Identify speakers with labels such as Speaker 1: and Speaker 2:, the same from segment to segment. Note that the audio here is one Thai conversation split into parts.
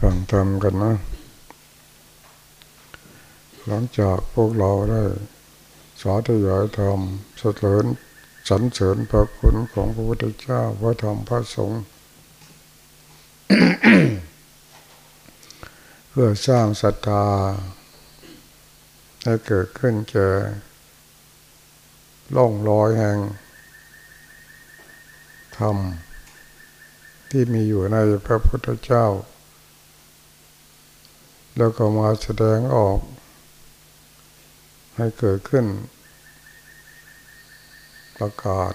Speaker 1: ฟังธรรมกันนะ หลังจากพวกเราได้สาธยายธรรมสเสริญสรรเสริญพระคุณของพระพุทธเจ้าพระธรรมพระสงฆ์เพื่อสร้างศรัทธาให้เกิดขึ้นเจอล่องลอยแห่งธรรมที่มีอยู่ในพระพุทธเจ้า แล้วก็มาแสดงออก ให้เกิดขึ้น ประกาศ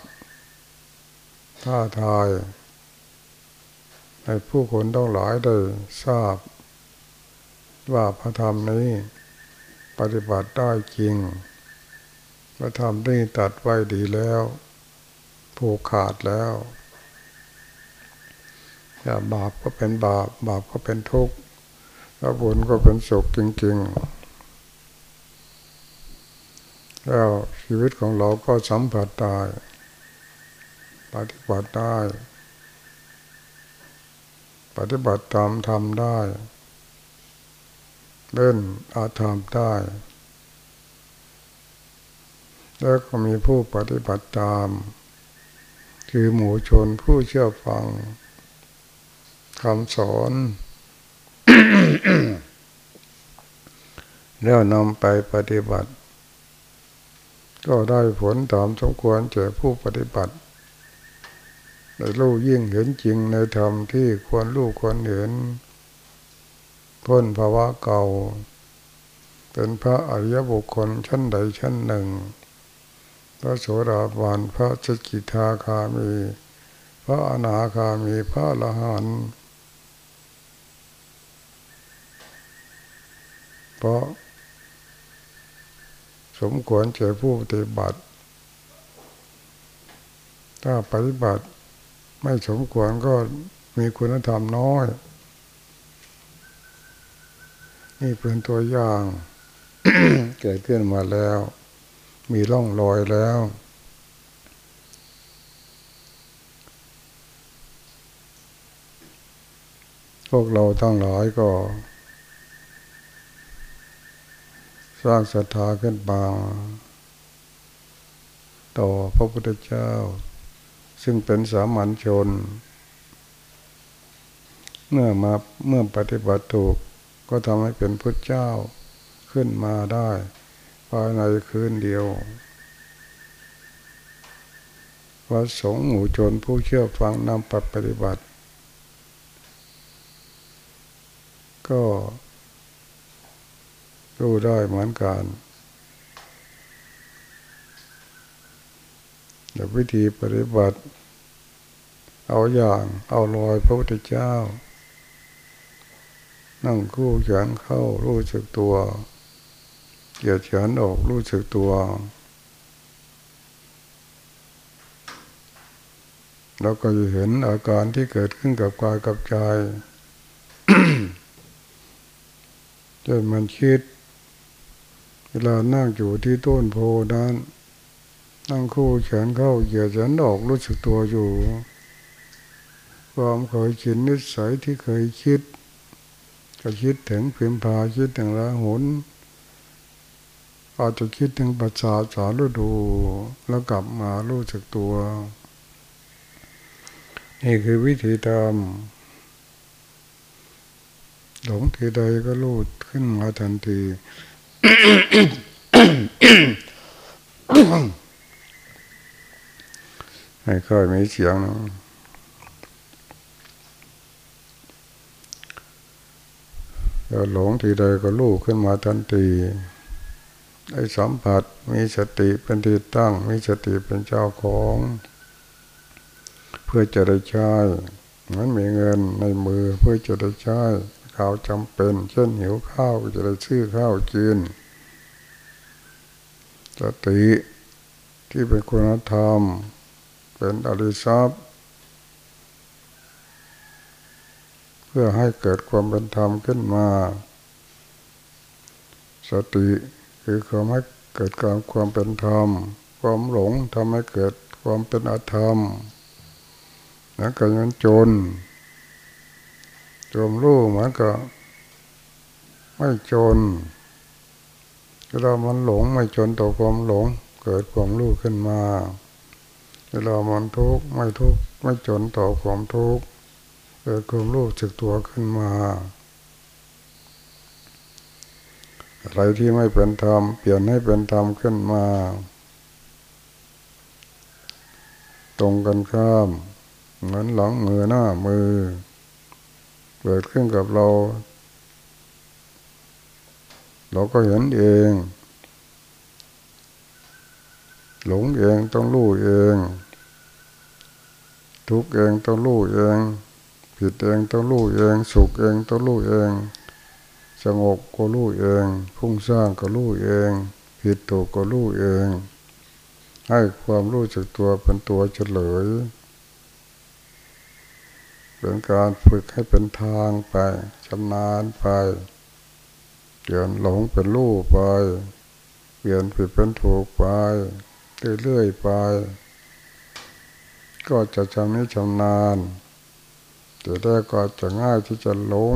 Speaker 1: ท่าทาย ให้ผู้คนต้องหลายได้ทราบ ว่าพระธรรมนี้ปฏิบัติได้จริง พระธรรมนี้ตัดไว้ดีแล้วผูกขาดแล้วอย่าบาปก็เป็นบาป บาปก็เป็นทุกข์ แล้วบุญก็เป็นสุขจริงๆ แล้วชีวิตของเราก็สัมผัสได้ปฏิบัติได้ ปฏิบัติตามทำได้เล่นอาธรรมได้ แล้วก็มีผู้ปฏิบัติตาม คือหมู่ชนผู้เชื่อฟังคำสอน แล้วนำไปปฏิบัติ ก็ได้ผลตามสมควรเจอผู้ปฏิบัติได้รู้ยิ่งเห็นจริงในธรรมที่ควรรู้ควรเห็น พ้นภาวะเก่า เป็นพระอริยบุคคลชั้นใดชั้นหนึ่ง พระโสดาบันพระสกิทาคามี พระอนาคามีพระละหัน เพราะ สมควรเจอผู้ปฏิบัติ ถ้าปฏิบัติไม่สมควรก็มีคุณธรรมน้อย นี่เป็นตัวอย่าง เกิดขึ้นมาแล้ว มีร่องรอยแล้วพวกเราทั้งหลายก็ส ร้างศรัทธาขึ้นมาต่อพระพุทธเจ้า ซึ่งเป็นสามัญชน เมื่อมาเมื่อปฏิบัติถูกก็ทำให้เป็นพุทธเจ้าขึ้นมาได้ภายในคืนเดียวว่าสงหมู่ชนผู้เชื่อฟังนำปฏิบัติ ก็ รู้ได้เหมือนกันแต่วิธีปฏิบัติ เอาอย่างเอาลอยพระพุทธเจ้า นั่งคู่เขียนเข้ารู้สึกตัว เกียดเขียนออกรู้สึกตัวเราก็จะเห็นอาการที่เกิดขึ้นกับกายกับใจจนมันคิด เวลานั่งอยู่ที่ต้นโพนั้นนั่งคู่แขนเข้าเหยียดแขนออกรู้สึกตัวอยู่ ความเคยชินนิสัยที่เคยคิด ก็คิดถึงเพียมพาคิดถึงละหุนอาจจะคิดถึงปัจจาสาฤดูแล้วกลับมารู้สึกตัว นี่คือวิธีทำหลงทีใดก็รู้ขึ้นมาทันที ไม่ค่อยมีเสียงนะหลงทีใดก็ลูกขึ้นมาทันทีไอ้สัมผัสมีสติเป็นที่ตั้ง มีสติเป็นเจ้าของ เพื่อจะได้ใช้มันมีเงินในมือเพื่อจะได้ใช้ข้าวจำเป็น เช่นหิวข้าวจะได้ซื้อข้าวกิน สติที่เป็นคุณธรรม เป็นอริทรัพย์เพื่อให้เกิดความเป็นธรรมขึ้นมา สติคือความให้เกิดการความเป็นธรรม ความหลงทำให้เกิดความเป็นอธรรมแล้วก็ยันจนควมรู้เหมือนกับไม่จน เวลามันหลงไม่จนต่อความหลง เกิดความรู้ขึ้นมา เวลามันทุกข์ไม่ทุกข์ไม่จนต่อความทุกข์เกิดความรู้จึกตัวขึ้นมาอะไรที่ไม่เป็นธรรมเปลี่ยนให้เป็นธรรมขึ้นมา ตรงกันข้ามเหมือนหลังมือหน้ามือ เกิดขึ้นกับเรา เราก็เห็นเอง หลงเองต้องรู้เอง ทุกเองต้องรู้เอง ผิดเองต้องรู้เอง สุขเองต้องรู้เอง สงบก็รู้เองพุ่งสร้างก็รู้เอง ผิดถูกก็รู้เอง ให้ความรู้จักตัวเป็นตัวเฉลยเป็นการฝึกให้เป็นทางไปชำนาญไป เปลี่ยนหลงเป็นรู้ไป เปลี่ยนผิดเป็นถูกไป เรื่อยๆไป ก็จะชำนิชำนาญแต่แรกก็จะง่ายที่จะหลง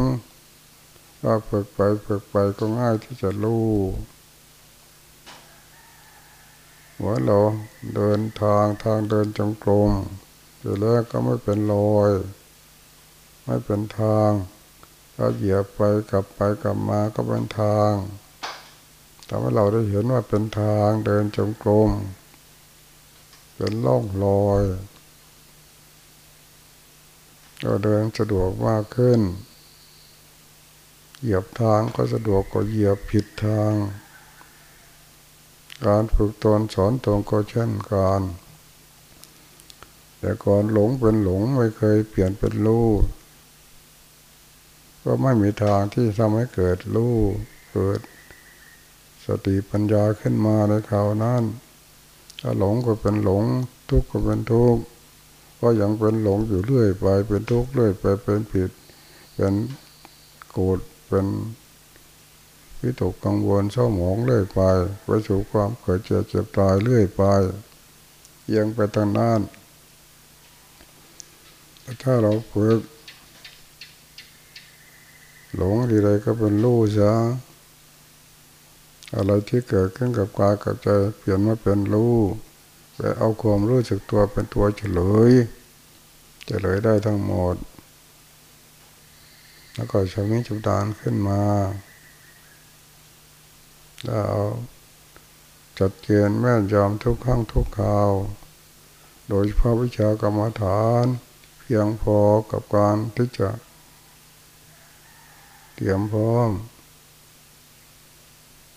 Speaker 1: ถ้าฝึกไปฝึกไปก็ง่ายที่จะรู้หัวเราเดินทางทางเดินจงกรมแต่แรกก็ไม่เป็นรอย ไม่เป็นทาง ถ้าเหยียบไปกลับไปกลับมาก็เป็นทางทำให้เราได้เห็นว่าเป็นทางเดินจงกรมเป็นล่องลอยเราเดินสะดวกมากขึ้น เหยียบทางก็สะดวกกว่าเหยียบผิดทาง การฝึกตนสอนตรงก็เช่นกันแต่ก่อนหลงเป็นหลงไม่เคยเปลี่ยนเป็นรู้ ก็ไม่มีทางที่ทำให้เกิดรู้เกิด สติปัญญาขึ้นมาในคราวนั้นถ้าหลงก็เป็นหลง ทุกข์ก็เป็นทุกข์ก็ยังเป็นหลงอยู่เรื่อยไป เป็นทุกข์เรื่อยไปเป็นผิด เป็นโกรธเป็นวิตกกังวลเศร้าหมองเรื่อยไปไปสู่ความเกิดเจ็บเจ็บตายเรื่อยไปยังไปทางนั้นถ้าเราฝึก หลงทีไรก็เป็นรู้ซะอะไรที่เกิดขึ้นกับกายกับใจเปลี่ยนมาเป็นรู้แต่เอาความรู้สึกตัวเป็นตัวเฉลยเฉลยได้ทั้งหมด แล้วก็ชำนิจุดานขึ้นมาแล้วเอาจัดเกณฑ์แม่นยอมทุกครั้งทุกคราว โดยเฉพาะวิชากรรมฐาน เพียงพอกับการที่จะ ตรียมพร้อม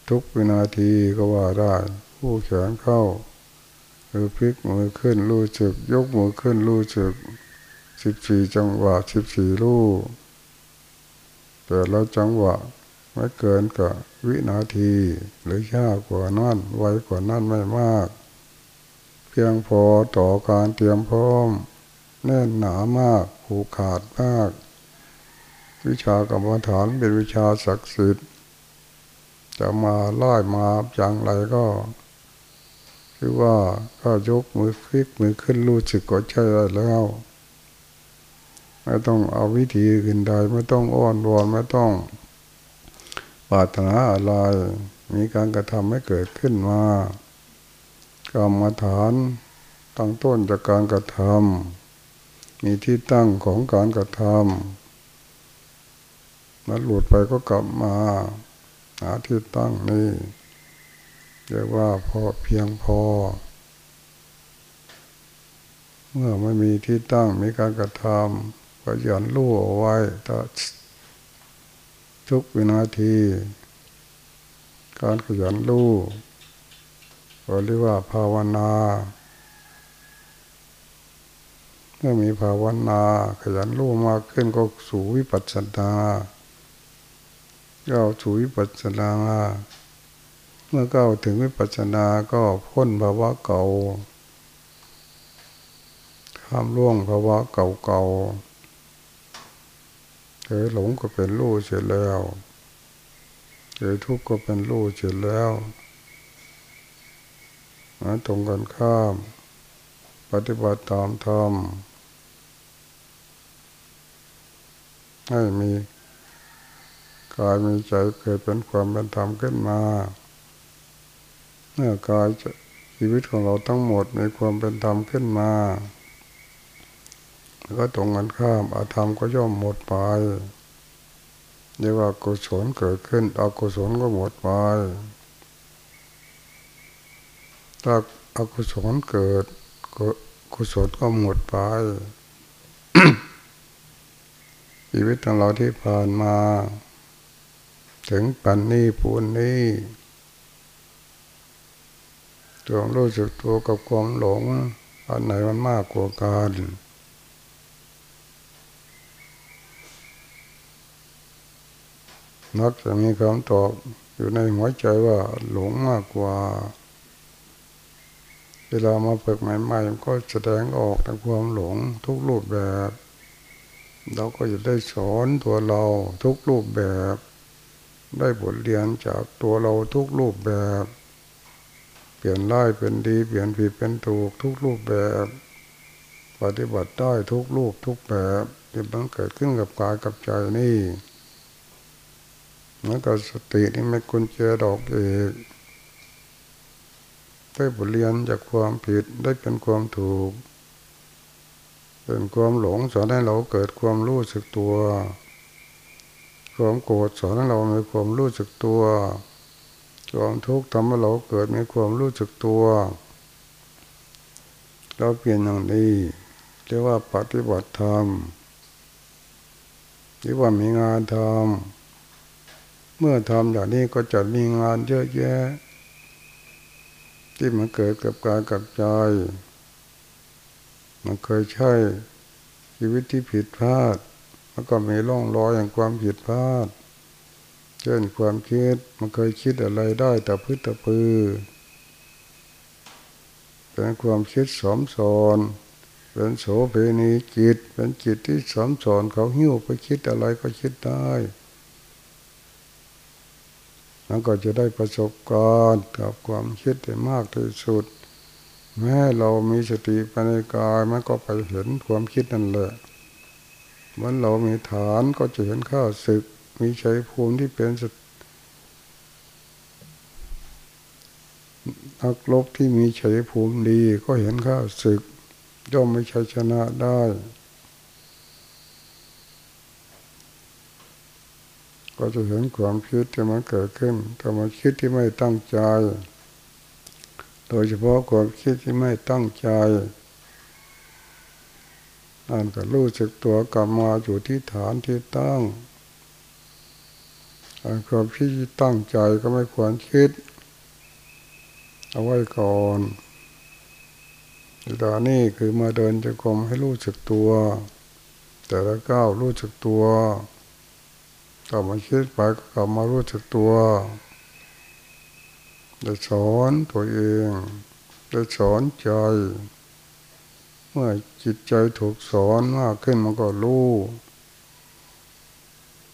Speaker 1: ทุกวินาทีก็ว่าได้ผู้แขนเข้าหรือพลิกมือขึ้นรู้จึก ยกมือขึ้นรู้จึกสิบสี่จังหวะสิบสี่รู้แต่เราจังหวะไม่เกินกับวินาที หรือช้ากว่านั้นไวกว่านั้นไม่มาก เพียงพอต่อการเตรียมพร้อม แน่นหนามากผูกขาดมาก วิชากรรมฐานเป็นวิชาศักดิ์สิทธิ์จะมาไล่มาอย่างไรก็คือว่าก็ยกมือคลิกมือขึ้นรู้สึกก็ใช่แล้วไม่ต้องเอาวิธีอื่นใดไม่ต้องอ้อนวอนไม่ต้องปรารถนาอะไรมีการกระทำให้เกิดขึ้นมากรรมฐานตั้งต้นจากการกระทำมีที่ตั้งของการกระทำ นั้นหลุดไปก็กลับมา หาที่ตั้งนี่เรียกว่าพอเพียงพอ เมื่อไม่มีที่ตั้งมีการกระทำก็ยันรู้เอาไว้ถ้าทุกวินาที การขยันรู้ก็เรียกว่าภาวนาเมื่อมีภาวนาขยันรู้มากขึ้นก็สู่วิปัสสนา ก้าวสู่วิปัสสนา เมื่อก้าวถึงวิปัสสนาก็พ้นภาวะเก่าข้ามล่วงภาวะเก่าๆเคยหลงก็เป็นรู้เสร็จแล้วเคยทุกข์ก็เป็นรู้เสร็จแล้วตรงกันข้าม ปฏิบัติตามธรรมให้มี กายมีใจเกิดเป็นความเป็นธรรมขึ้นมาเมื่อกายชีวิตของเราทั้งหมดมีความเป็นธรรมขึ้นมาแล้วก็ตรงกันข้ามอาธรรมก็ย่อมหมดไปเรียกว่ากุศลเกิดขึ้นอกุศลก็หมดไปถ้าอกุศลเกิดกุศลก็หมดไปชีวิตของเราที่ผ่านมา ถึงปันนี้ปูนนี้ตัวรู้สึกตัวกับความหลง อันไหนมันมากกว่ากันนักจะมีคำตอบอยู่ในหัวใจว่าหลงมากกว่า เวลามาฝึกใหม่ๆก็แสดงออกในความหลงทุกรูปแบบ เราก็จะได้สอนตัวเราทุกรูปแบบ ได้บทเรียนจากตัวเราทุกรูปแบบ เปลี่ยนร้ายเป็นดี เปลี่ยนผิดเป็นถูกทุกรูปแบบ ปฏิบัติได้ทุกรูปทุกแบบที่มันเกิดขึ้นกับกายกับใจนี่เหมือนกับสตินี่ไม่กุญแจดอกเอกได้บทเรียนจากความผิดได้เป็นความถูกเป็นความหลงสอนให้เราเกิดความรู้สึกตัว ความโกรธสอนให้เรามีความรู้สึกตัว ความทุกข์ทำให้เราเกิดมีความรู้สึกตัว เราเปลี่ยนอย่างนี้เรียกว่าปฏิบัติธรรมหรือว่ามีงานทำเมื่อทำอย่างนี้ก็จะมีงานเยอะแยะ ที่มันเกิดกับกายกับใจ มันเคยใช่ชีวิตที่ผิดพลาด แล้วก็มีร่องรอยอย่างความผิดพลาด เช่นความคิดมันเคยคิดอะไรได้แต่พื้นตะพือเป็นความคิดสมสอนเป็นโสเพณีจิต เป็นจิตที่สมสอนเขาหิ้วไปคิดอะไรก็คิดได้มันก็จะได้ประสบการณ์กับความคิดได้มากที่สุด แม้เรามีสติภายในกายมันก็ไปเห็นความคิดนั่นแหละ มือนเรามีฐานก็จะเห็นข้าศึก มีชัยภูมิที่เป็นนักลบที่มีชัยภูมิดีก็เห็นข้าศึก ย่อมไม่ชัยชนะได้ ก็จะเห็นความคิดที่มันเกิดขึ้นแต่มันคิดที่ไม่ตั้งใจ โดยเฉพาะความคิดที่ไม่ตั้งใจ นั่นก็รู้สึกตัวกลับมาอยู่ที่ฐานที่ตั้งความคิดที่ตั้งใจก็ไม่ควรคิด เอาไว้ก่อนตอนนี้คือมาเดินจะกรมให้รู้สึกตัว แต่ละก้าวรู้สึกตัวกลับมาคิดไปก็กลับมารู้จักตัวจะสอนตัวเองจะสอนใจ เมื่อจิตใจถูกสอนมากขึ้นมันก็รู้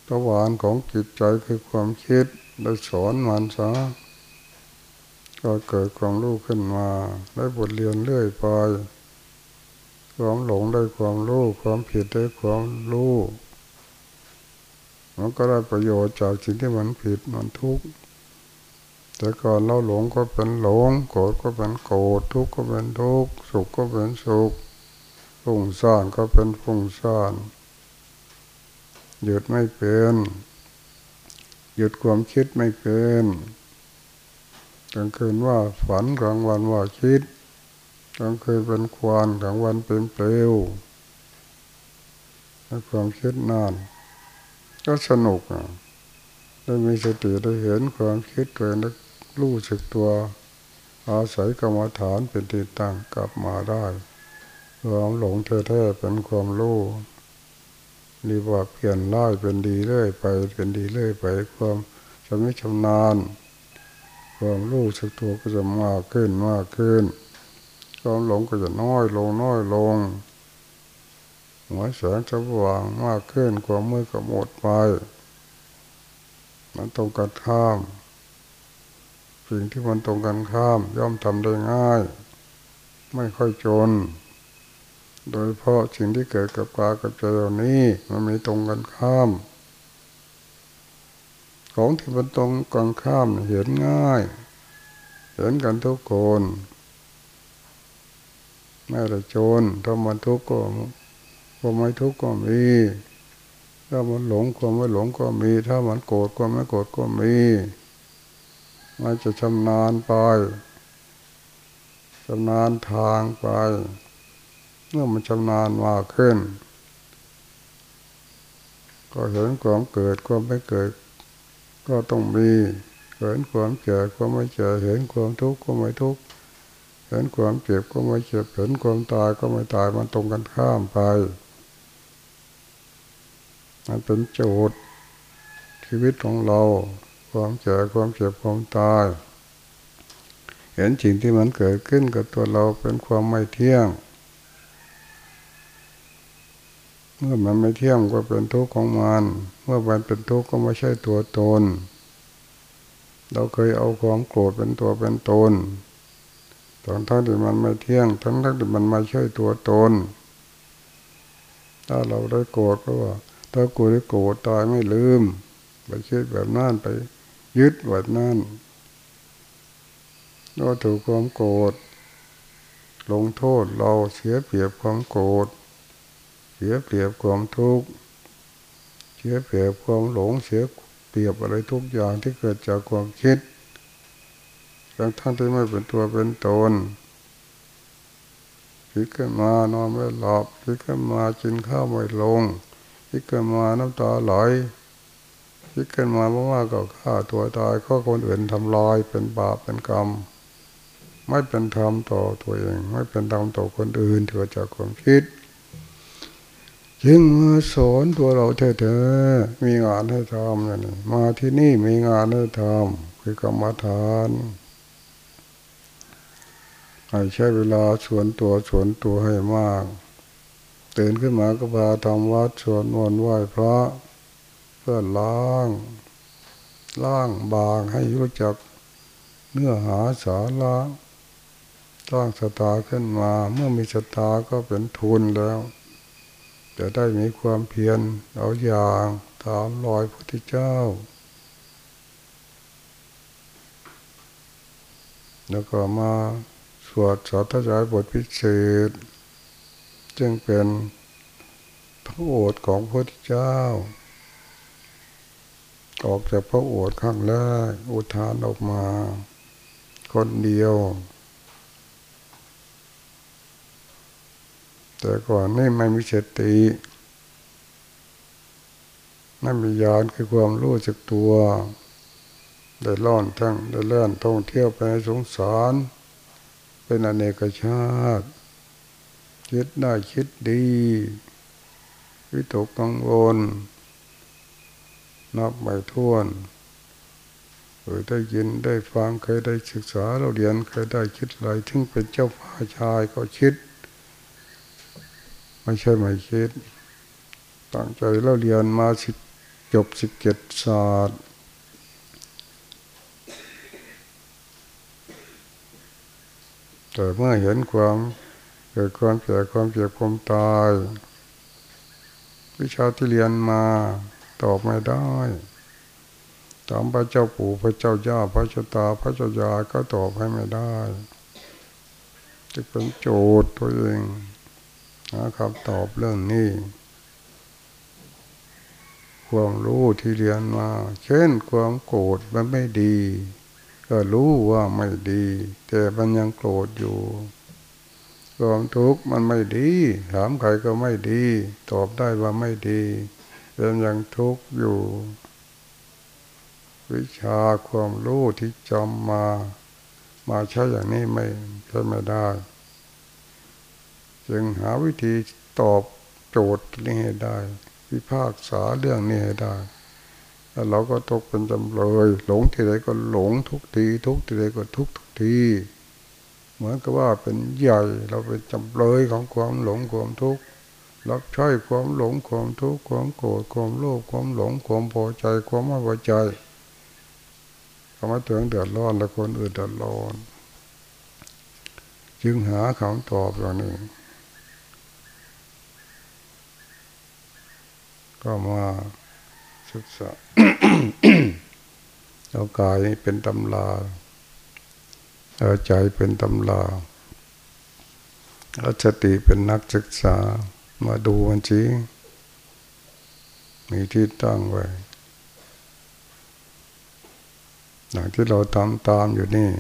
Speaker 1: ตะวันของจิตใจคือความคิดได้สอนมันซะก็เกิดความรู้ขึ้นมาได้บทเรียนเรื่อยไปความหลงได้ความรู้ความผิดได้ความรู้มันก็ได้ประโยชน์จากสิ่งที่มันผิดมันทุกข์แต่ก่อนเราหลงก็เป็นหลงโกรธก็เป็นโกรธทุกข์ก็เป็นทุกข์สุขก็เป็นสุข ฟุ้งซ่านก็เป็นฟุ้งซ่านหยุดไม่เป็น หยุดความคิดไม่เป็นกลางคืนว่าฝันกลางวันว่าคิดกลางคืนเป็นควานกลางวันเป็นเปลวความคิดนาน ก็สนุกอะได้มีสติได้เห็นความคิดตัวเองรู้สึกตัว อาศัยกรรมฐานเป็นที่ตั้งกลับมาได้ ความหลงแท้ๆเป็นความรู้รีว่าเปลี่ยนร้ายเป็นดีเรื่อยไปเป็นดีเรื่อยไปความชำนิชำนาญความรู้สึกตัวก็จะมากขึ้นมากขึ้นความหลงก็จะน้อยลงน้อยลงหัวแสงสว่างมากขึ้นความมืดก็หมดไป มันตรงกันข้ามสิ่งที่มันตรงกันข้าม ย่อมทำได้ง่าย ไม่ค่อยจน โดยเพราะสิ่งที่เกิดกับกายกับใจเหล่านี้มันมีตรงกันข้าม ของที่มันตรงกันข้ามเห็นง่าย เห็นกันทุกคนไม่ละจนถ้ามันทุกข์ก็ก็ไม่ทุกข์ก็มีถ้ามันหลงก็ไม่หลงก็มี ถ้ามันโกรธก็ไม่โกรธก็มีมันจะชำนาญไปชำนาญทางไป เมื่อมันชำนาญมากขึ้น ก็เห็นความเกิดความไม่เกิด ก็ต้องมีเห็นความเจ็บก็ไม่เจ็บเห็นความทุกข์ก็ไม่ทุกข์เห็นความเจ็บก็ไม่เจ็บเห็นความตายก็ไม่ตายมันตรงกันข้ามไปมันเป็นโจทย์ชีวิตของเรา ความเจ็บความเจ็บความตาย เห็นสิ่งที่มันเกิดขึ้นกับตัวเราเป็นความไม่เที่ยง เมื่อมันไม่เที่ยงก็เป็นทุกข์ของมัน เมื่อมันเป็นทุกข์ก็ไม่ใช่ตัวตน เราเคยเอาความโกรธเป็นตัวเป็นตนทั้งทั้งที่มันไม่เที่ยง ทั้งทั้งที่มันไม่ใช่ตัวตน ถ้าเราได้โกรธก็ว่า ถ้ากูได้โกรธตายไม่ลืม ไปคิดแบบนั้นไป ยึดแบบนั้นเราถูกความโกรธลงโทษเราเสียเปรียบความโกรธ สียเปรียบความทุกข์เสียเปรียบความหลงเสียเปรียบอะไรทุกอย่างที่เกิดจากความคิดทั้งทั้งที่ไม่เป็นตัวเป็นตนคิดขึ้นมานอนไม่หลับคิดขึ้นมากินข้าวไม่ลงคิดขึ้นมาน้ำตาไหลคิดขึ้นมาเพราะว่าก็ฆ่าตัวตายก็คนอื่นทำลายเป็นบาปเป็นกรรม ไม่เป็นธรรมต่อตัวเอง ไม่เป็นธรรมต่อคนอื่นเกิดจากความคิด จึงมาสอนตัวเราเถอะๆมีงานให้ทำนี่มาที่นี่มีงานให้ทำคือกรรมฐานให้ใช้เวลาสวนตัวสวนตัวให้มากตื่นขึ้นมาก็พาทำวัดสวดมนต์ไหว้พระเพื่อล้างล้างบางให้รู้จักเนื้อหาสาระสร้างสตาขึ้นมา เมื่อมีสตาก็เป็นทุนแล้ว จะได้มีความเพียรเอาอย่างตามรอยพระพุทธเจ้า แล้วก็มาสวดสาธยายบทพิเศษจึงเป็นพระโอษฐ์ของพระพุทธเจ้า ออกจากพระโอษฐ์ข้างแรกอุทานออกมา คนเดียว แต่ก่อนนี่ไม่มีสติไม่มียานคือความรู้จักตัว ได้ล่อนทั้งได้เลื่อนท่องเที่ยวไปสงสาร เป็นอเนกชาติ คิดได้คิดดี วิตกกังวลนับไม่ถ้วนเคยได้ยินได้ฟังเคยได้ศึกษาเราเรียนเคยได้คิดอะไรถึงเป็นเจ้าพ่าชายก็คิด ไม่ใช่ไม่คิดตั้งใจเราเรียนมาสิจบสิบเจ็ดศาสตร์แต่เมื่อเห็นความเกิดความแก่ความเจ็บความตาย วิชาที่เรียนมาตอบไม่ได้ถามพระเจ้าปู่พระเจ้าย่าพระเจ้าตาพระเจ้ายาก็ตอบให้ไม่ได้ จะเป็นโจทย์ตัวเอง นะครับตอบเรื่องนี้ความรู้ที่เรียนมา เช่นความโกรธมันไม่ดี ก็รู้ว่าไม่ดี แต่มันยังโกรธอยู่ความทุกข์มันไม่ดี ถามใครก็ไม่ดี ตอบได้ว่าไม่ดีเป็นยังทุกข์อยู่ วิชาความรู้ที่จำมา มาใช้อย่างนี้ไม่ใช่ไม่ได้ จึงหาวิธีตอบโจทย์นี้ให้ได้ วิพากษาเรื่องนี้ให้ได้แล้วเราก็ตกเป็นจำเลย หลงทีไรก็หลงทุกที ทุกทีไรก็ทุกทุกที เหมือนกับว่าเป็นใหญ่เราเป็นจำเลยของความหลงความทุกข์รับใช้ความหลงความทุกข์ความโกรธความโลภความหลงความพอใจความไม่พอใจทำให้ตัวเองเดือดร้อนและคนอื่นเดือดร้อน จึงหาคำตอบอย่างนี้ ก็มาศึกษาเอากายเป็นตำราเอาใจเป็นตำราเอาสติเป็นนักศึกษา มาดูมันจีมีที่ตั้งไว้อย่างที่เราทำตามอยู่นี่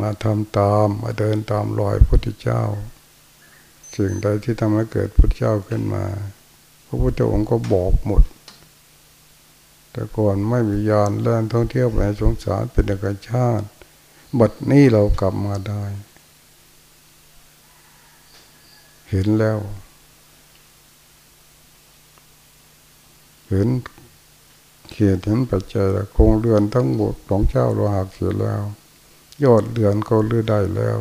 Speaker 1: มาทำตามมาเดินตามรอยพระพุทธเจ้า สิ่งใดที่ทำให้เกิดพระพุทธเจ้าขึ้นมา ระพุทธองค์ก็บอกหมด แต่ก่อนไม่มียานเล่นท่องเที่ยวไปสงสารเป็นธรรมชาติ บัดนี้เรากลับมาได้ เห็นแล้ว เห็นเขียนเห็นปัจจัยคงเรือนทั้งหมดของเจ้าเราหักเสียแล้ว ยอดเรือนเขาลือได้แล้ว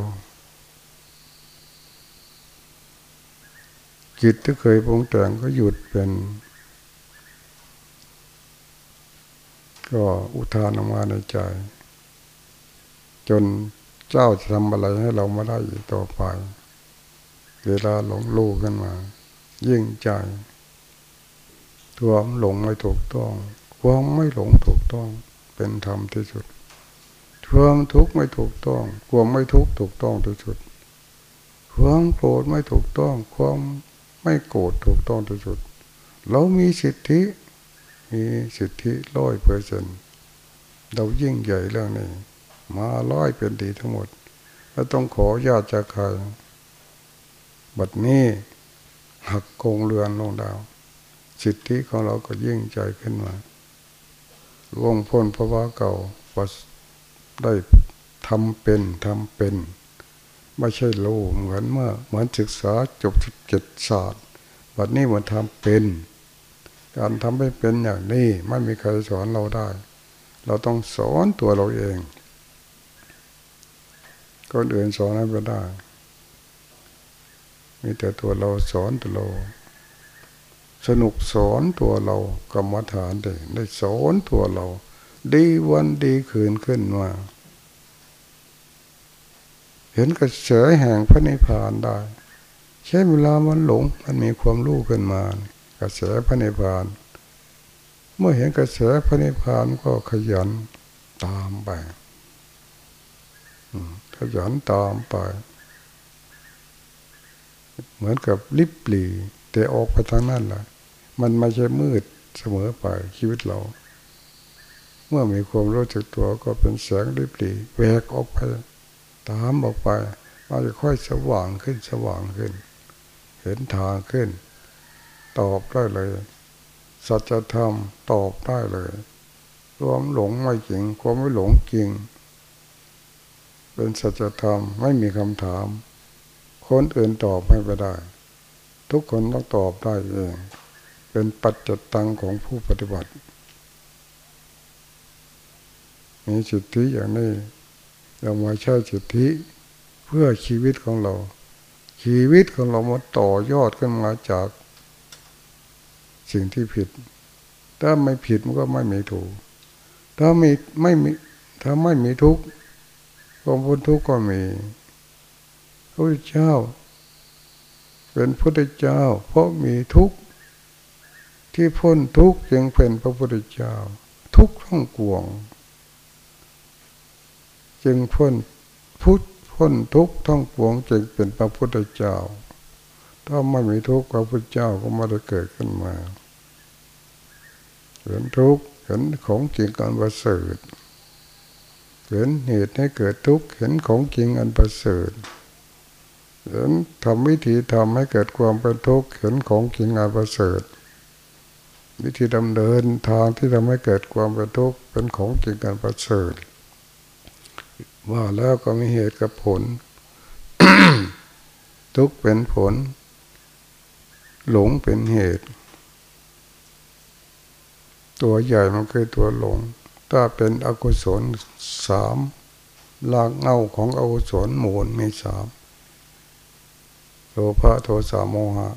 Speaker 1: จิตที่เคยปรุงแต่งก็หยุดเป็น ก็อุทานออกมาในใจ จนเจ้าจะทำอะไรให้เราไม่ได้อีกต่อไป เวลาหลงลูกขึ้นมา ยิ่งใจความหลงไม่ถูกต้องความไม่หลงถูกต้อง เป็นธรรมที่สุดความทุกข์ไม่ถูกต้อง ความไม่ทุกข์ถูกต้องที่สุดความโกรธไม่ถูกต้อง ความ ไม่โกรธถูกต้องที่สุด เรามีสิทธิ มีสิทธิร้อยเปอร์เซ็นเรายิ่งใหญ่เรื่องนี้ มาร้อยเป็นดีทั้งหมดแล้วต้องขอญาติจากใครบัดนี้หักโกงเรือนลงดาว สิทธิของเราก็ยิ่งใจขึ้นมาล่วงพ้นภาวะเก่าได้ทำเป็นทำเป็น ไม่ใช่รู้เหมือนเมื่อเหมือนศึกษาจบเจ็ดศาสตร์วันนี้มันทำเป็น การทำให้เป็นอย่างนี้ไม่มีใครสอนเราได้ เราต้องสอนตัวเราเองคนอื่นสอนให้ไม่ได้ มีแต่ตัวเราสอนตัวเรา สนุกสอนตัวเรากรรมฐานได้ได้สอนตัวเรา ดีวันดีคืนขึ้นมา เห็นกระแสแห่งพระนิพพานได้ ใช้เวลามันหลงมันมีความรู้ขึ้นมา กระแสพระนิพพาน เมื่อเห็นกระแสพระนิพพานก็ขยันตามไปขยันตามไป เหมือนกับลิบหลีแต่ออกไปทางนั้นแหละมันไม่ใช่มืดเสมอไปชีวิตเรา เมื่อมีความรู้จักตัวก็เป็นแสงริบหรี่แวกออกไป ตามออกไปมันจะค่อยสว่างขึ้นสว่างขึ้น เห็นทางขึ้น ตอบได้เลย สัจธรรมตอบได้เลยรวมหลงไม่จริงความไม่หลงจริง เป็นสัจธรรมไม่มีคำถาม คนอื่นตอบไม่ได้ ทุกคนต้องตอบได้เองเป็นปัจจตังของผู้ปฏิบัติ มีสิทธิอย่างนี้ เรามาใช้สิทธิเพื่อชีวิตของเรา ชีวิตของเรามาต่อยอดขึ้นมาจาก สิ่งที่ผิด ถ้าไม่ผิดมันก็ไม่มีถูก ถ้าไมีไม่มีถ้าไม่มีทุกข์ความพ้นทุกข์ก็มีพระเจ้า เป็นพระเจ้า เพราะมีทุกข์ที่พ้นทุกข์จึงเป็นพระพุทธเจ้า ทุกข์ทั้งกวง จึงพ้นพุทธพ้นทุกข์ทั้งปวงจึงเป็นพระพุทธเจ้า ถ้าไม่มีทุกข์พระพุทธเจ้าก็ไม่ได้เกิดขึ้นมาเห็นทุกข์เห็นของจริงอันประเสริฐเห็นเหตุให้เกิดทุกข์เห็นของจริงอันประเสริฐเห็นทำวิธีทำให้เกิดความเป็นทุกข์เห็นของจริงอันประเสริฐวิธีดำเนินทางที่ทำให้เกิดความเป็นทุกข์เป็นของจริงการประเสริฐ ว่าแล้วก็มีเหตุกับผล ทุกเป็นผล หลงเป็นเหตุ ตัวใหญ่มันคือตัวหลง ถ้าเป็นอกุศลสามลากเงาของอกุศลมูลมีสามโลภะโทสะโมหะ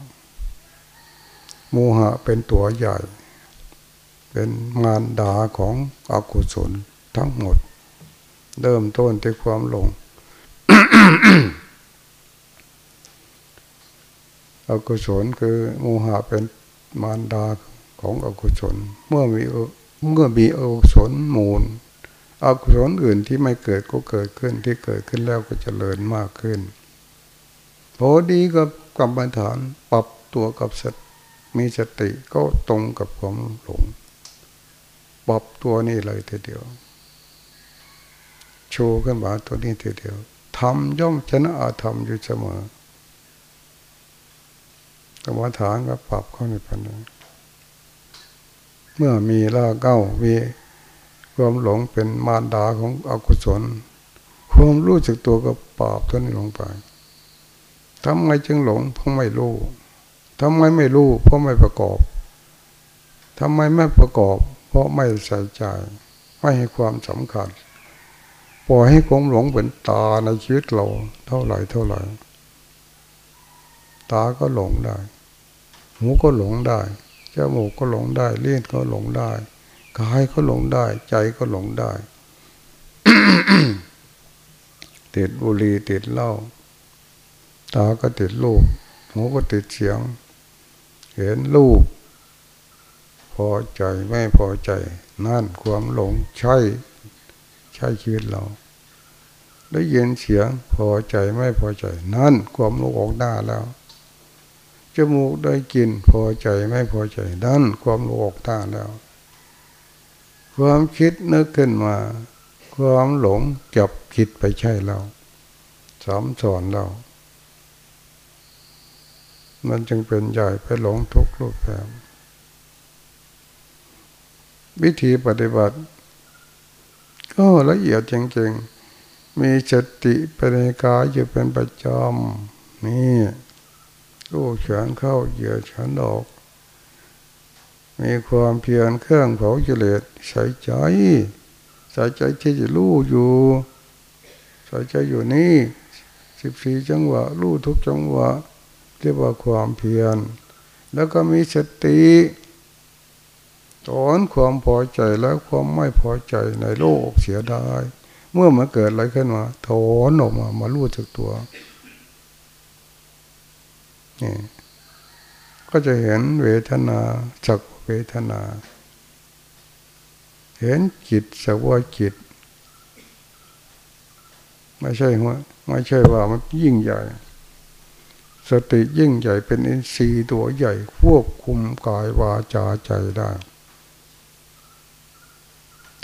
Speaker 1: โมหะเป็นตัวใหญ่ เป็นงานดาของอกุศลทั้งหมด เริ่มต้นที่ความหลงอกุศลคือโมหะเป็นมารดาของอกุศล เมื่อมีเมื่อมีอกุศลมูลอกุศลอื่นที่ไม่เกิดก็เกิดขึ้นที่เกิดขึ้นแล้วก็จเจริญมากขึ้นพอดีกับกรรมฐานปรับตัวกับสติมีสติก็ตรงกับความหลงปรับตัวนี่เลยทีเดียว โชว์ขึ้นมาตัวนี้ทีเดียวทำย่อมชนะอาธรรมอยู่เสมอกรรมฐานก็ปรับเข้าในปัญญาเมื่อมีละเก้ามีความหลงเป็นมารดาของอกุศล ความรู้สึกตัวก็ปราบตัวนี้ลงไปทำไมจึงหลงเพราะไม่รู้ทำไมไม่รู้เพราะไม่ประกอบทำไมไม่ประกอบ เพราะไม่ใส่ใจไม่ให้ความสำคัญ ปล่อยให้ความหลงเป็นตาในชีวิตเราเท่าไหร่เท่าไหร่ ตาก็หลงได้ หูก็หลงได้จมูกก็หลงได้เลี้ยนก็หลงได้กายก็หลงได้ ใจก็หลงได้ติดบุหรี่ติดเหล้าตาก็ติดรูปหูก็ติดเสียง เห็นรูปพอใจไม่พอใจ นั่นความหลงใช่ ใช่ชีวิตเรา ได้ยินเสียงพอใจไม่พอใจ นั่นความหลงออกหน้าแล้วจมูกได้กินพอใจไม่พอใจ นั่นความหลงออกหน้าแล้ว ความคิดนึกขึ้นมา ความหลงจับคิดไปใช่เราสามสอนเรา มันจึงเป็นใหญ่ไปหลงทุกรูปแบบวิธีปฏิบัติ ก็ละเอียดจริงๆ มีสติปัญกายอยู่เป็นประจำนี่ลูกเฉินเข้าเหยื่อเฉินออก มีความเพียรเครื่องเผากิเลสใส่ใจใส่ใจที่จะรู้อยู่ใส่ใจอยู่นี่สิบสี่จังหวะรู้ทุกจังหวะเรียกว่าความเพียรแล้วก็มีสติ ถอนความพอใจแล้วความไม่พอใจในโลกเสียดาย เมื่อมันเกิดอะไรขึ้นมาถอนออกมามารู้จักตัวนี่ก็จะเห็นเวทนาจากเวทนา เห็นจิตสักว่าจิต ไม่ใช่ว่าไม่ใช่ว่ามันยิ่งใหญ่ สติยิ่งใหญ่เป็นอินทรีย์ตัวใหญ่ควบคุมกายวาจาใจได้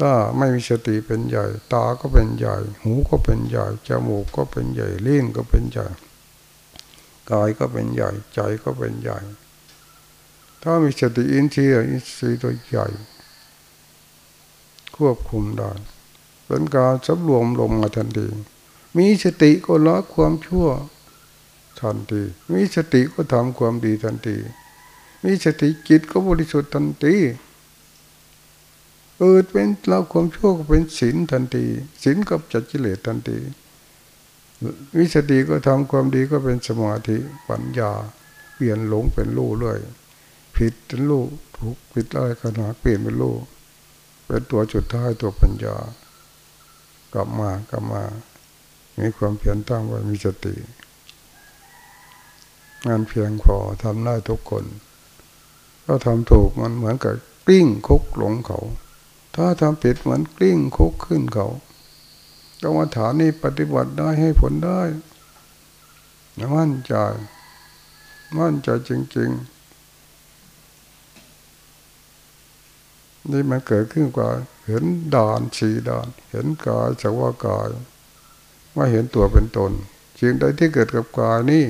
Speaker 1: ถ้าไม่มีสติเป็นใหญ่ ตาก็เป็นใหญ่ หูก็เป็นใหญ่ จมูกก็เป็นใหญ่ลิ้นก็เป็นใหญ่ กายก็เป็นใหญ่ ใจก็เป็นใหญ่ ถ้ามีสติอินทรีย์อินทรีย์ตัวใหญ่ ควบคุมได้เป็นการสับรวมลงมาทันที มีสติก็ละความชั่วทันที มีสติก็ทำความดีทันที มีสติจิตก็บริสุทธิ์ทันที เออเป็นเราความชั่วก็เป็นศีลทันทีศีลกับจัดกิเลสทันทีมีสติก็ทำความดีก็เป็นสมาธิปัญญา เปลี่ยนหลงเป็นรู้เลยผิดเป็นรู้ถูกผิดอะไรขนาดเปลี่ยนเป็นรู้เป็นตัวจุดท้ายตัวปัญญา กลับมากลับมามีความเพียรตั้งไว้มีสติ งานเพียงพอทำได้ทุกคน ก็ทำถูกมันเหมือนกับกลิ้งคุกหลงเขา ถ้าทำผิดเหมือนกลิ้งคุกขึ้นเขากรรมฐานนี้ปฏิบัติได้ให้ผลได้มั่นใจ มั่นใจจริง ๆ นี่มันเกิดขึ้นกว่า เห็นดานสีดาน เห็นกายสักว่ากาย ว่าเห็นตัวเป็นตนสิ่งใดที่เกิดกับกายนี่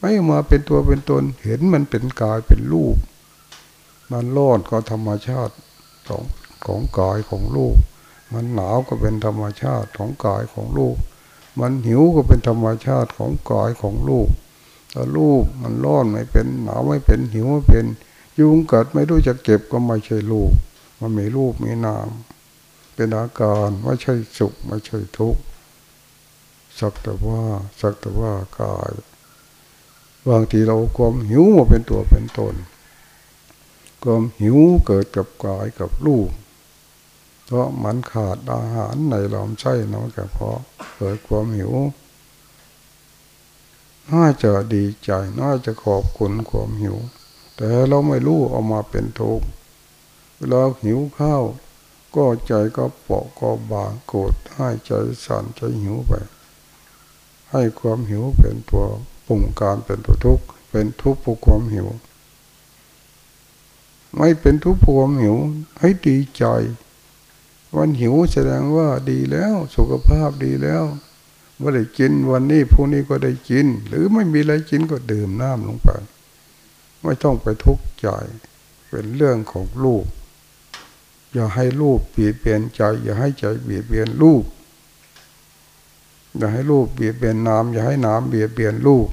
Speaker 1: ไม่มาเป็นตัวเป็นตน เห็นมันเป็นกายเป็นรูป มันรอนก็ธรรมชาติของ ของกายของรูปมันหนาวก็เป็นธรรมชาติของกายของรูปมันหิวก็เป็นธรรมชาติของกายของรูปถ้ารูปมันร้อนไม่เป็นหนาวไม่เป็นหิวไม่เป็น ยุงกัดไม่รู้จะเก็บก็ไม่ใช่รูปมันมีรูปมีนาม เป็นอาการไม่ใช่สุขไม่ใช่ทุกข์สักแต่ว่าสักแต่ว่ากายบางทีเราความหิวมาเป็นตัวเป็นตนความหิวเกิดกับกายกับรูป เพราะมันขาดอาหารในลำไส้น้องแต่เพราะเกิดความหิว น่าจะดีใจน่าจะขอบคุณความหิว แต่เราไม่รู้เอามาเป็นทุกข์เวลาหิวข้าว ก็ใจก็เปาะก็บางโกรธให้ใจสั่นใจหิวไป ให้ความหิวเป็นตัวปุ่งการเป็นตัวทุกข์เป็นทุกข์ผู้ความหิว ไม่เป็นทุกข์ผู้ความหิว ให้ดีใจ วันหิวแสดงว่าดีแล้ว สุขภาพดีแล้วว่าได้กินวันนี้พรุ่งนี้ก็ได้กิน หรือไม่มีอะไรกินก็ดื่มน้ำลงไป ไม่ต้องไปทุกข์ใจเป็นเรื่องของลูก อย่าให้ลูกเบียดเบียนใจ อย่าให้ใจเบียดเบียนลูก อย่าให้ลูกเบียดเบียนน้ำอย่าให้น้ำเบียดเบียนลูก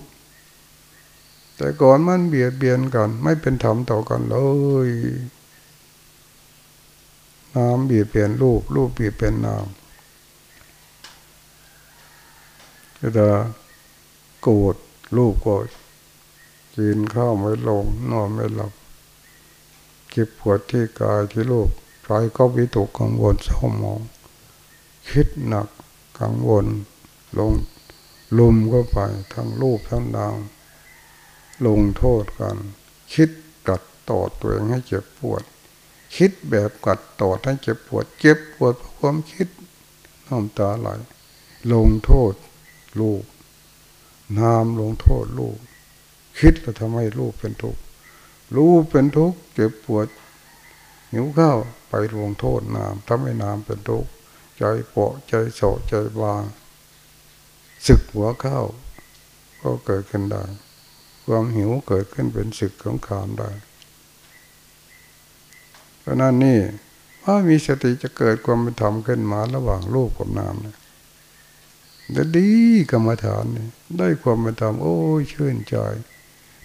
Speaker 1: แต่ก่อนมันเบียดเบียนกัน ไม่เป็นธรรมต่อกันเลย น้ำเบียดเบียนลูกลูกเบียดเบียนน้ำก็จะโกรธลูปโกก็กินข้าวไม่ลง นอนไม่หลับเก็บปวดที่กายที่ลูกใจก็วิตกกังวลเศร้ามอง คิดหนักกังวล ลงลุมก็ไปทั้งรูปทั้งนางลงโทษกัน คิดกัดต่อตัวเองให้เจ็บปวด คิดแบบกัดต่อให้เจ็บปวด เจ็บปวดเพราะความคิดน้ำตาไหลลงโทษลูกนามลงโทษลูก คิดแล้วทำให้ลูกเป็นทุกข์ลูกเป็นทุกข์เจ็บปวดหิวข้าวไปลงโทษนามทำให้นามเป็นทุกข์ใจเปาะใจโศใจบางศึกหัวข้าวก็เกิดขึ้นได้ ความหิวเกิดขึ้นเป็นศึกของขามได้ เพราะนั้นนี่ว่ามีสติจะเกิดความเป็นธรรมขึ้นมาระหว่างลูกกับนามเนี่ยได้ดีกรรมฐานนี่ได้ความเป็นธรรมโอ้ชื่นใจ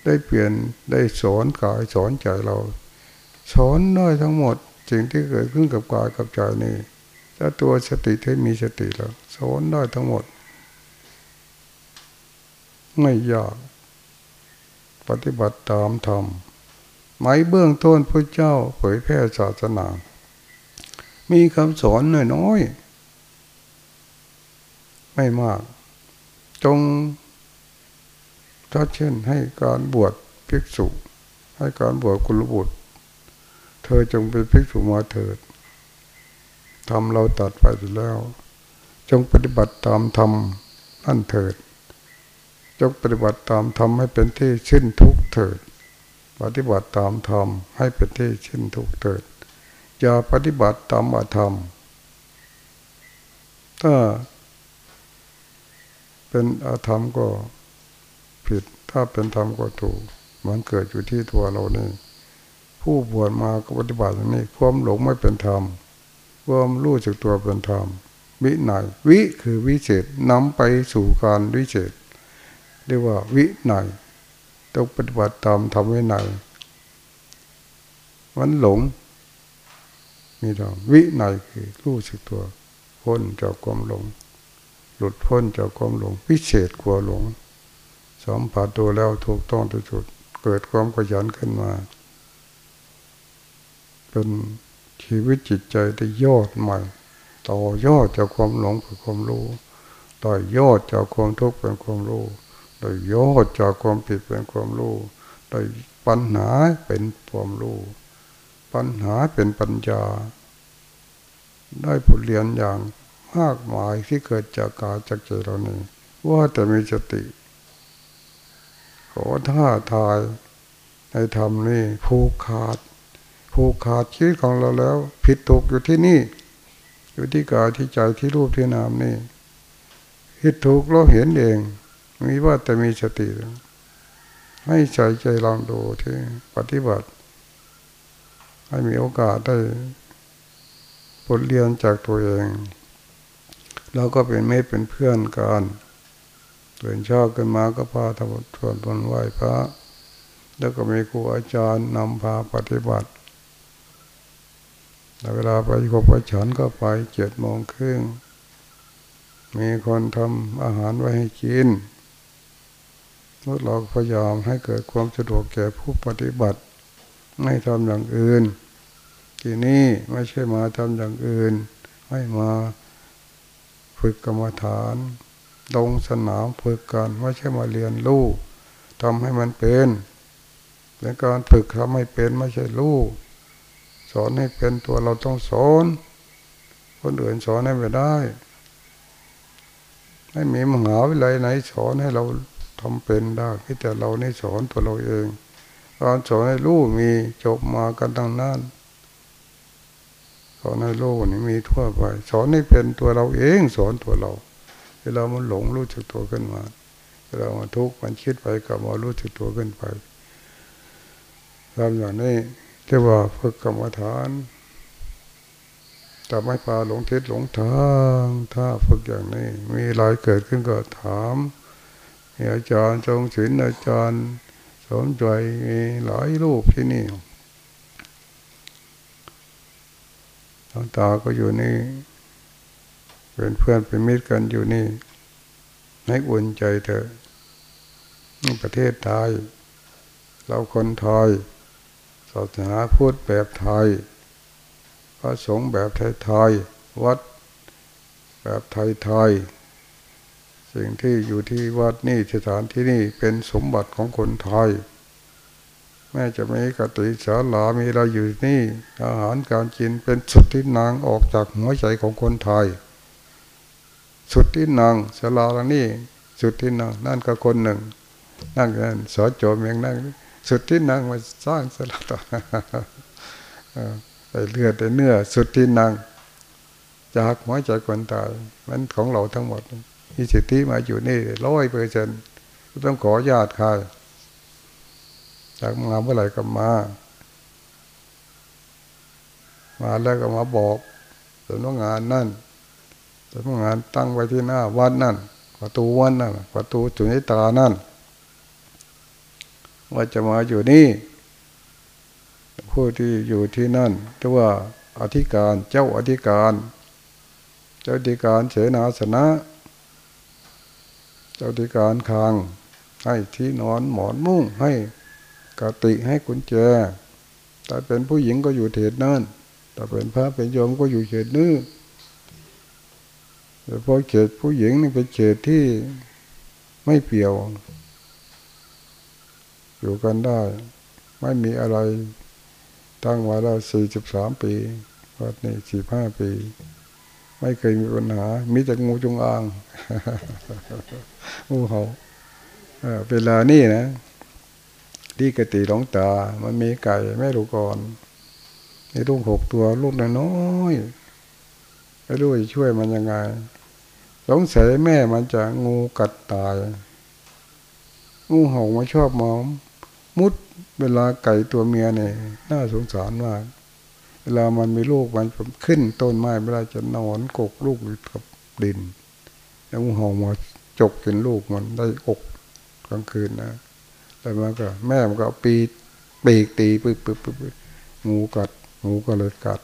Speaker 1: ได้เปลี่ยนได้สอนกายสอนใจเราสอนได้ทั้งหมดสิ่งที่เกิดขึ้นกับกายกับใจนี่ถ้าตัวสติที่มีสติแล้วสอนได้ทั้งหมด ไม่ยาก ปฏิบัติตามธรรม หมายเบื้องต้นพระเจ้าเผยแพร่ศาสนา มีคำสอนน้อยๆไม่มาก จงถ้าเช่นให้การบวชภิกษุ ให้การบวชกุลบุตร เธอจงเป็นภิกษุมาเถิดทำเราตัดไปแล้ว จงปฏิบัติตามธรรมนั่นเถิด จงปฏิบัติตามธรรมให้เป็นที่ชิ้นทุกเถิด ปฏิบัติตามธรรมให้เป็นที่ชิ้นทุกเถิดอย่าปฏิบัติตามอธรรม ถ้าเป็นอาธรรมก็ผิด ถ้าเป็นธรรมก็ถูก มันเกิดอยู่ที่ตัวเรานี่ ผู้บวชมาก็ปฏิบัติอย่างนี้ ความหลงไม่เป็นธรรม ความรู้จักตัวเป็นธรรม วิไหนวิคือวิเศษนำไปสู่การวิเศษเรียกว่าวิไหน ต้องปฏิบัติตามทำวิไหนมันหลงมีธรรมวิไหนคือรู้สึกตัว พ้นจากความหลง หลุดพ้นจากความหลงพิเศษกว่าหลงสัมผัสตัวแล้วถูกต้องที่สุด เกิดความขยันขึ้นมาเป็นชีวิตจิตใจได้ยอดใหม่ ต่อยอดจากความหลงเป็นความรู้ ต่อยอดจากความทุกข์เป็นความรู้ ต่อยดจากความผิดเป็นความรู้ต่อยปัญหาเป็นความรู้ปัญหาเป็นปัญญา ได้ผลเรียนอย่างมากมายที่เกิดจากกายจากใจเรานี่ว่าแต่มีสติ ขอท่าทายในธรรมนี่ผูกขาดผูกขาดชีวิตของเราแล้ว ผิดตกอยู่ที่นี่ อยู่ที่กายที่ใจที่รูปที่นามนี่ผิดถูกเราเห็นเอง มีว่าแต่มีสติ ให้ใจใจลองดูที่ปฏิบัติ ให้มีโอกาสได้บทเรียนจากตัวเอง เราก็เป็นไม่เป็นเพื่อนกันตื่นช้าขึ้นมาก็พาทำทวนบนไหว้พระ แล้วก็มีครูอาจารย์นำพาปฏิบัติเวลาไปขบประฉันก็ไปเจ็ดโมงครึ่งมีคนทำอาหารไว้ให้กิน เราพยายามให้เกิดความสะดวกแก่ผู้ปฏิบัติ ไม่ทำอย่างอื่น ที่นี่ไม่ใช่มาทำอย่างอื่น ให้มาฝึกกรรมฐานลงสนามฝึกกันไม่ใช่มาเรียนรู้ทำให้มันเป็นเป็นการฝึกทำให้เป็นไม่ใช่ลูกสอนให้เป็นตัวเราต้องสอนคนอื่นสอนให้ไม่ได้ ไม่มีมหาวิทยาลัยไหนสอนให้เรา ทำเป็นได้แต่เราในสอนตัวเราเองการสอนให้ลูกมีจบมากันตั้งนั้นสอนให้ลูกนี่มีทั่วไป สอนให้เป็นตัวเราเองสอนตัวเราเวลามันหลงรู้จักตัวขึ้นมาเวลามันทุกข์มันคิดไปกับมารู้จักตัวขึ้นไปทำอย่างนี้เรียกว่าฝึกกรรมฐานแต่ไม่พาหลงทิศหลงทาง ถ้าฝึกอย่างนี้ มีอะไรเกิดขึ้นก็ถาม อาจารย์จงศิลอาจารย์สมใจมีหลายรูปที่นี่หลวงตาก็อยู่นี่ เป็นเพื่อนเป็นมิตรกันอยู่นี่ ให้อุ่นใจเถอะนี่ประเทศไทย เราคนไทยศาสนาพูดแบบไทยพระสงฆ์แบบไทยๆวัดแบบไทยๆ สิ่งที่อยู่ที่วัดนี่สถานที่นี่เป็นสมบัติของคนไทย แม้จะมีกติสาลามีเราอยู่นี่ อาหารการกินเป็นสุดที่นางออกจากหัวใจของคนไทย สุดที่นางสาลานี่สุดที่นางนั่นก็คนหนึ่ง นั่งกันสอโจมยังนั่ง สุดที่นางมาสร้างสลาต่อเลือดแต่เนื้อสุดที่นั่งจากหัวใจคนตายมันของเราทั้งหมด มีสิทธิมาอยู่นี่ร้อยเปอร์เซ็นต์ต้องขอญาติใครจากงานเมื่อไหร่ก็มา มาแล้วก็มาบอกสำนักงานนั่นสำนักงานตั้งไว้ที่หน้าวัดนั่น ประตูวันนั่น ประตูจุนิตานั่น ว่าจะมาอยู่นี่ผู้ที่อยู่ที่นั่นเรียกว่าอธิการเจ้าอธิการ เจ้าอธิการเสนาสนะ เจ้าอธิการคาง ให้ที่นอนหมอนมุ้งให้กติให้กุญแจแต่เป็นผู้หญิงก็อยู่เขตนั่นแต่เป็นพระเป็นโยมก็อยู่เขตนี้แต่พอเขตผู้หญิงนี่เป็นเขตที่ไม่เปี่ยว อยู่กันได้ ไม่มีอะไรตั้งมาแล้วสี่สิบสามปีวัดนี้สี่ห้าปี ไม่เคยมีปัญหา มีแต่งูจงอางงูเขาเวลานี่นะ ที่กติหลงตา มันมีไก่แม่ลูกก่อนในลูกหกตัวลูกน้อยไม่รู้จะช่วยมันยังไงสงสัยแม่มันจะงูกัดตาย งูเห่ามาชอบมอม มุดเวลาไก่ตัวเมียเนี่ยน่าสงสารมาก เวลามันมีลูกมันขึ้นต้นไม้เวลาจะนอนกกลูกกับดิน แล้วงูเห่ามาจกกินลูกมันได้อกกลางคืนนะแล้วมันก็ แม่มันก็ปีปีกตีปึ๊บปึ๊บปึ๊บงูกัดงูก็เลยกัด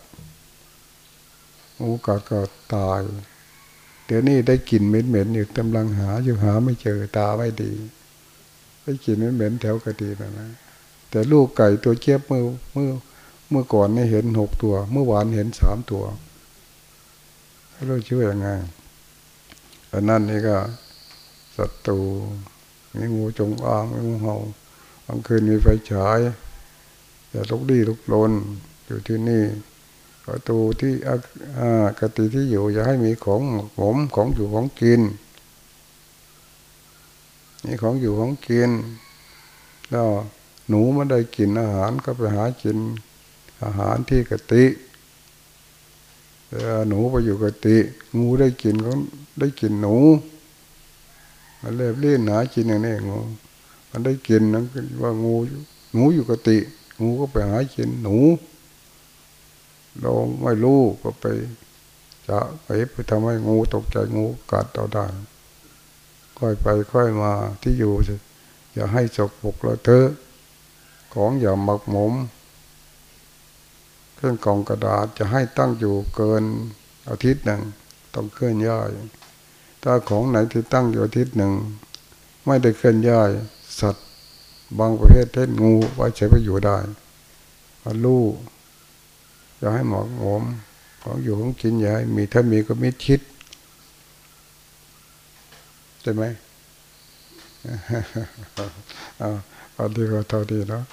Speaker 1: งูกัดก็ตายเดี๋ยวนี้ได้กลิ่นเหม็นๆอยู่กำลังหาอยู่หาไม่เจอตาไม่ดีได้กลิ่นเหม็นๆแถวกระดีนะนะแต่ลูกไก่ตัวเจี๊ยบมือมือ เมื่อก่อนนี่เห็นหกตัว เมื่อวานเห็นสามตัวเราช่วยยังไงอันนั้นนี่ก็ศัตรูมีงูจงอางมีงูเห่ากลางคืนมีไฟฉายอย่าลุกดีลุกลนอยู่ที่นี่ประตูที่อากติที่อยู่อย่าให้มีของผมของอยู่ของกินนี่ของอยู่ของกินแล้วหนูไม่ได้กินอาหารก็ไปหากิน อาหารที่กติหนูไปอยู่กติ งูได้กินก็ได้กินหนูมันเล็บเล่นหากินอย่างนี้งูมันได้กินนั่นว่างูหนูอยู่กติ งูก็ไปหากินหนูเราไม่รู้ก็ไป จะไปไปทำให้งูตกใจงูกัดเราได้ค่อยไปค่อยมาที่อยู่อย่าให้สกปรกเราเถอะของอย่าหมักหมม เครื่องกองกระดาษจะให้ตั้งอยู่เกินอาทิตย์หนึ่งต้องเคลื่อนย้าย ถ้าของไหนที่ตั้งอยู่อาทิตย์หนึ่ง ไม่ได้เคลื่อนย้าย สัตว์บางประเภทเช่นงูไว้ใช้ไปอยู่ได้ลูกจะให้หมอกหมมของอยู่ของกินอย่าให้มีถ้ามีก็มิดชิดใช่ไหมอ่าเอาดีก็เท่าดีเนาะ